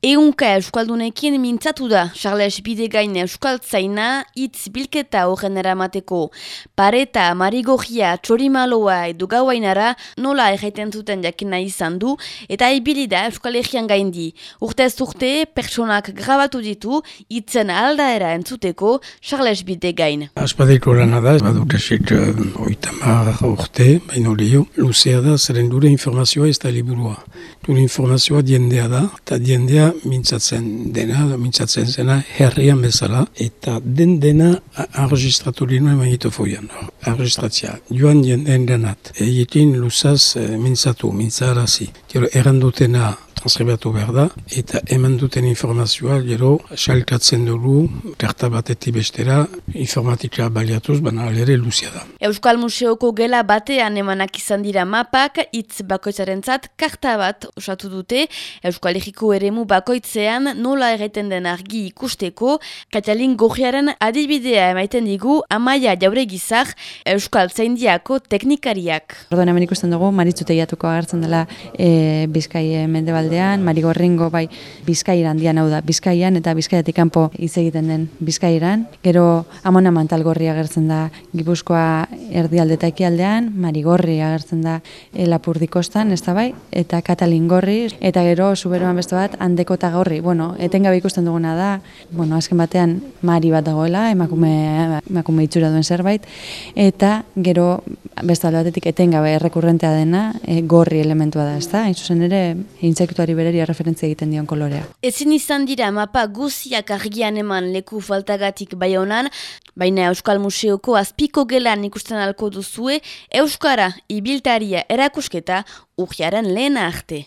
Eunka Euskaldunekin mintzatu da, Charles Bidegain Euskaltzaina hitz bilketa horren eramateko. Pareta, Marigogia, Txorimaloa edo gauainara nola erraiten zuten jakina izan du eta ibilida Euskal Herrian gaindi. Urtez urte, pertsonak grabatu ditu, hitzen aldaera entzuteko Charles Bidegain. Azpadeko lan da, badut esik uh, oitamar urte, baino lehio, luzea da, zeren dure informazioa ez da liburua. Dure informazioa diendea da, eta diendea mintzatzen dena, mintzatzen zena herrian bezala, eta den dena arregistratu linuen mainitu foian. Arregistratzia, joan jendeen denat. Egitin luzaz e, mintzatu, mintzarazi. Gero, errandutena transkribatu behar da, eta eman duten informazioa, gero, salkatzen dugu, karta batetik bestera, informatika baliatuz, baina alere luzia da. Euskal Museoko gela batean emanak izan dira mapak, hitz bakoitzaren zat, karta bat osatu dute, Euskal Herriko eremu bakoitzean nola erreten den argi ikusteko, Katalin Gojiaren adibidea emaiten digu, amaia jaure gizar, Euskal Zaindiako teknikariak. Orduan hemen ikusten dugu, maritzuteiatuko agertzen dela e, Bizkai Mendebalde aldean, Marigorringo bai Bizkairan handian hau da, Bizkaian eta Bizkaiatik kanpo hitz egiten den Bizkairan. Gero Amona Mantalgorri agertzen da Gipuzkoa erdialde eta ekialdean, Marigorri agertzen da Lapurdikostan, ez da bai, eta Katalingorri, eta gero Zuberoan beste bat Handeko eta Gorri. Bueno, etengabe ikusten duguna da, bueno, azken batean Mari bat dagoela, emakume emakume itxura duen zerbait eta gero beste batetik etengabe errekurrentea dena, e, gorri elementua da, ezta? Hain zuzen ere, insektu produktuari bereri referentzia egiten dion kolorea. Ezin izan dira mapa guziak argian eman leku faltagatik bai honan, baina Euskal Museoko azpiko gelan ikusten alko duzue, Euskara ibiltaria erakusketa urjaren lehena arte.